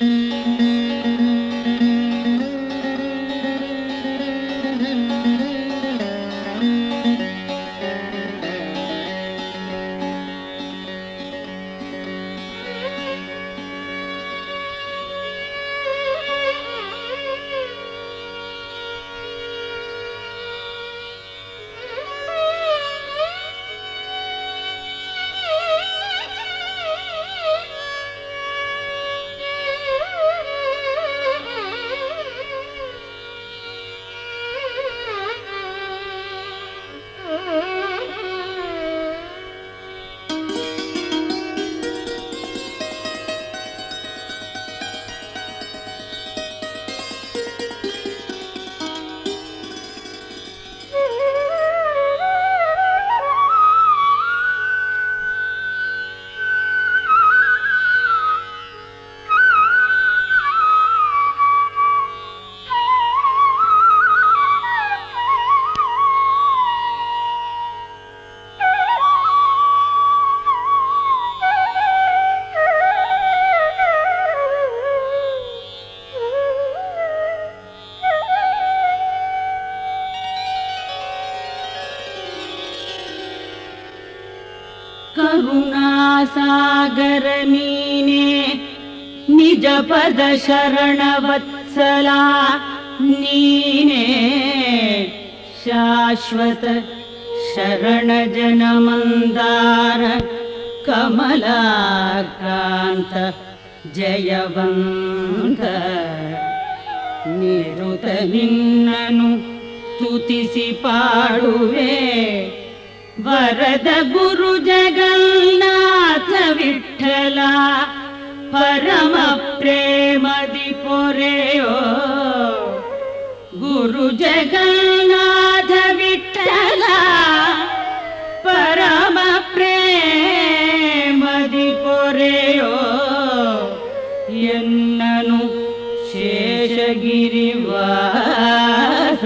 Mm-hmm. करुणासागरमीने निजपद शरणवत्सला नीने शाश्वत शरणजनमन्दार कमलाकान्त जयवन्त निरुत निन्ननु स्तुतिसि पाडुवे ವರದ ಗುರು ಜಗನ್ನಾಥ ವಿಠಲ. ಪರಮ ಪ್ರೇಮದಿ ಪೊರೆಯೋ. ಗುರು ಜಗನ್ನಾಥ ವಿಠಲ. ಪರಮ ಪ್ರೇಮದಿ ಪೊರೆಯೋ. ಎನ್ನನು ಶೇಷಗಿರಿವಾಸ.